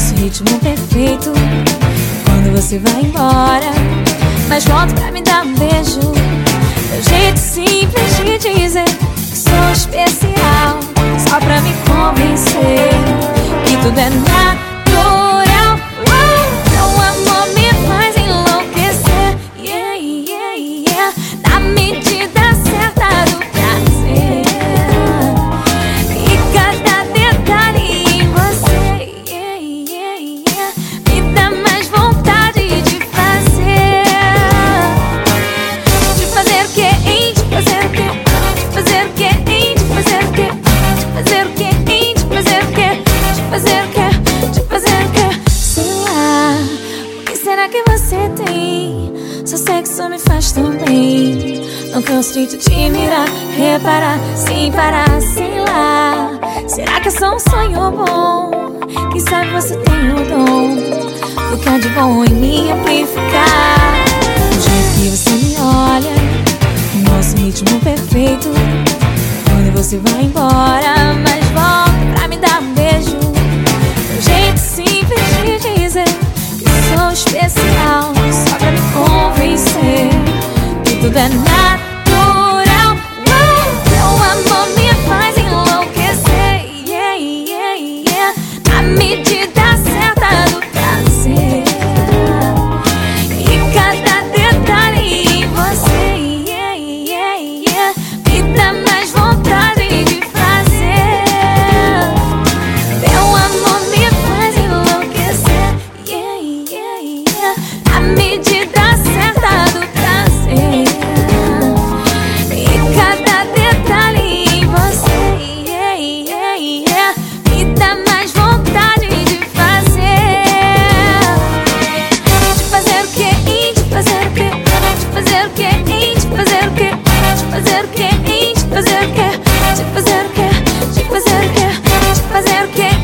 nosso ritmo perfeito. Quando você vai embora, mas volta pra será que você tem? Seu sexo me faz tão bem. Não de te mirar, reparar, sem parar, sei lá. Será que é só um sonho bom? Quem sabe você tem o dom do que há de bom em me amplificar. fazer o quê? De fazer o quê? De fazer o quê? De fazer o quê?